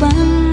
半